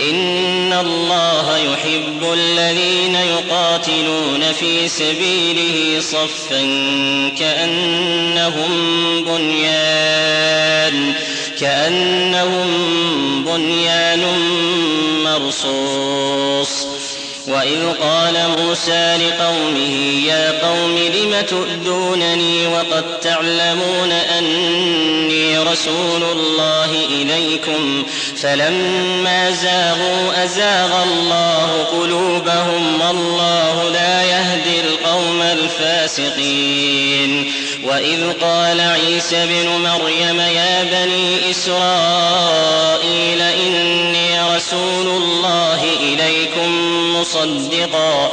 إن الله يحب الذين يقاتلون في سبيله صفا كأنهم بنيان كأنهم بنيان مرصوص. وإذ قال موسى لقومه يا تؤذونني وقد تعلمون أني رسول الله إليكم. فلما زاغوا أزاغ الله قلوبهم والله لا يهدي القوم الفاسقين. وإذ قال عيسى بن مريم يا بني إسرائيل إني رسول الله إليكم مصدقا.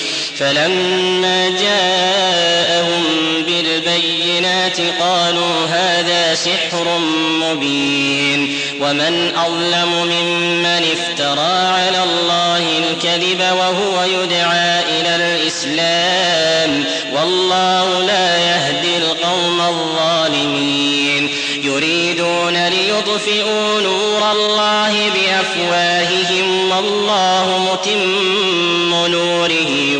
فلما جاءهم بالبينات قالوا هذا سحر مبين ومن أظلم ممن افترى على الله الكذب وهو يدعى إلى الإسلام والله لا يهدي القوم الظالمين يريدون ليطفئوا نور الله بأفواههم والله متم نوره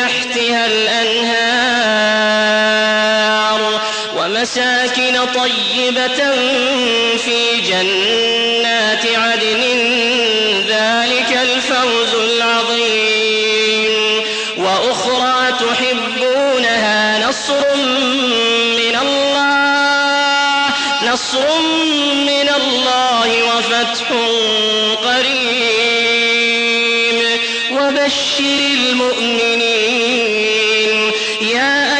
تحتها الأنهار ومساكن طيبة في جنات عدن ذلك الفوز العظيم وأخرى تحبونها نصر من الله نصر من الله وفتح وبشر المؤمنين. يا